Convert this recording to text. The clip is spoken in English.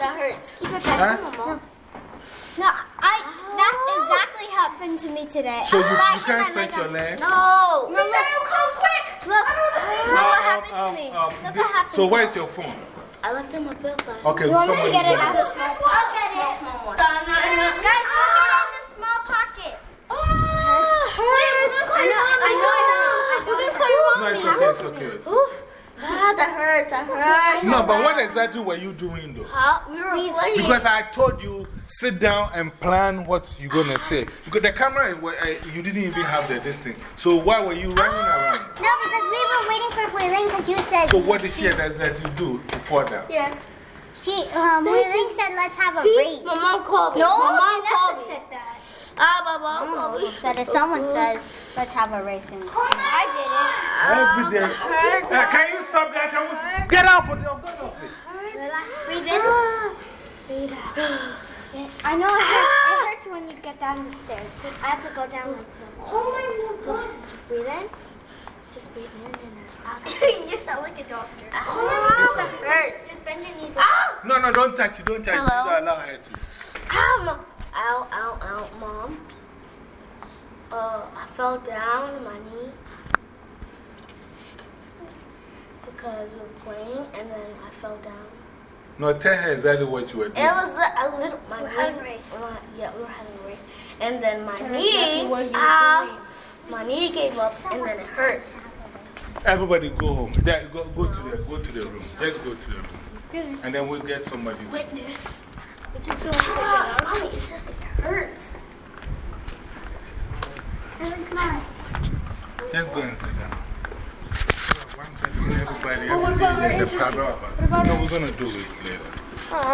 That hurts. Huh? No, I, that exactly happened to me today. So you, I- you can't stretch your leg? No. No, look, look, look what happened to me. Um, Look what happened So where's your phone? I left it in my book bag. Okay, You want me to get it get out of the small pocket? Small, small one. Guys, look at it in the small pocket. Wait, we're gonna call your mom. I know, I know. We're gonna call your mom. No, it's okay, it's okay. It's okay. Ah, that hurts. That hurts. No, but what exactly were you doing though? How? We were playing. Because I told you, sit down and plan what you're going to say. Because the camera, is where, uh, you didn't even have the, this thing. So why were you running around? No, because we were waiting for Huiling because you said. So what did she does that you do to fall down? Yeah. She, um, Huiling said let's have a See? race. My mom called me. No, my mom called me. said that. Ah, my mom called me. Said if someone says let's have a race. And I Every day. Uh, can you stop that? Can we, get out for the. Get off it. did. Breathe in. Breathe out. Yes. I know it hurts. It hurts when you get down the stairs. I have to go down like this. Oh my god. Just breathe in. Just breathe in and out. you sound like a doctor. Ah, that hurts. Just bend your knee. Ah! No, no, don't touch it. Don't touch it. Hello? Don't allow her to. Ow. Ow, ow, ow, mom. Uh, I fell down on my knee because we were playing and then I fell down. No, tell her exactly what you were doing. It was a, a little, my We're knee. having a race. My, yeah, we were having a race. And then my knee, ow, my knee gave up and then it hurt. Everybody go home. There, go, go, to the, go to the room. Just go to the room. And then we'll get somebody. Witness. Ah, mommy, it's just, it hurts. Just go and sit down. Everybody, everybody. There's a about it. No, we're going to do it later.